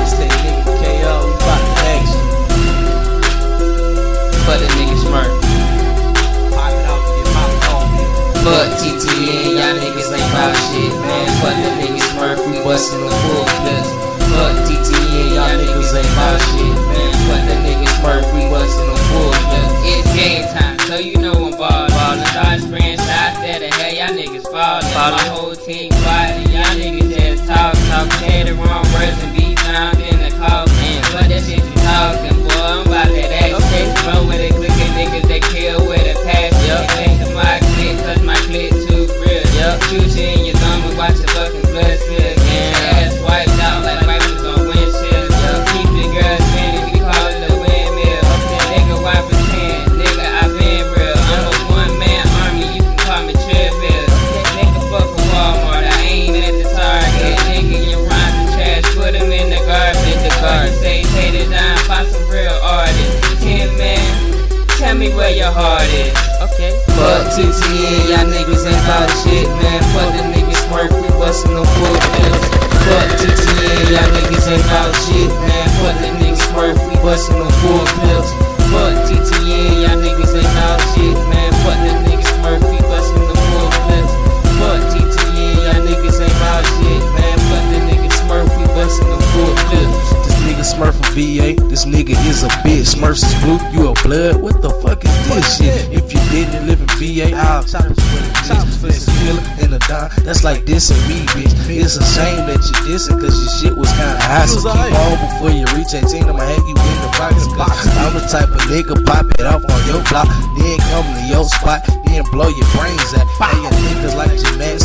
It's that nigga KO, we bout to action. Fuck the nigga off. Fuck TTN, y'all niggas ain't bout shit, man. Fuck the nigga smurf, we bustin' the full clips. Fuck TTN, y'all niggas ain't bout shit, man. Fuck the nigga smurf, we bustin' me where your heart is. Okay. Fuck TTN, y'all niggas ain't about shit, man. Fuck the niggas smurf, we bustin' them full pills. Fuck TTN, y'all niggas ain't about shit, man. Fuck the niggas smurf, we bustin' them full pills. Fuck TTN, y'all niggas ain't about shit, man. Fuck the niggas smurf, we bustin' them full pills. Fuck TTN, y'all niggas ain't about shit, man. Fuck the niggas smurf, we bustin' them full pills. This nigga Smurf from VA, this nigga is a bitch. Smurfs is blue, you a blood. What the fuck is this shit? If you didn't live in VA, I'll chop it for the. This is and a dime, that's like dissing me, bitch. It's a shame that you dissing, cause your shit was kinda high. So keep on before you reach 18, I'ma have you in the box. I'm the type of nigga pop it off on your block, then come to your spot, then blow your brains out. Hey, your niggas like see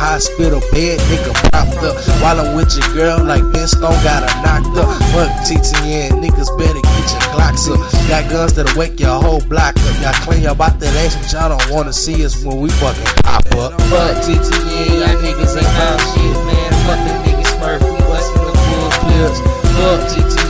hospital bed, nigga, propped up. While I'm with your girl, like Ben Stone got her knocked up. Fuck TTN, niggas better get your Glocks up. Got guns that'll wake your whole block up. Y'all claim y'all about that action, but y'all don't wanna see us when we fucking pop up. Fuck TTN, y'all niggas ain't about shit, man. Fuck the niggas smurf, we bustin' the full clips. Fuck TTN,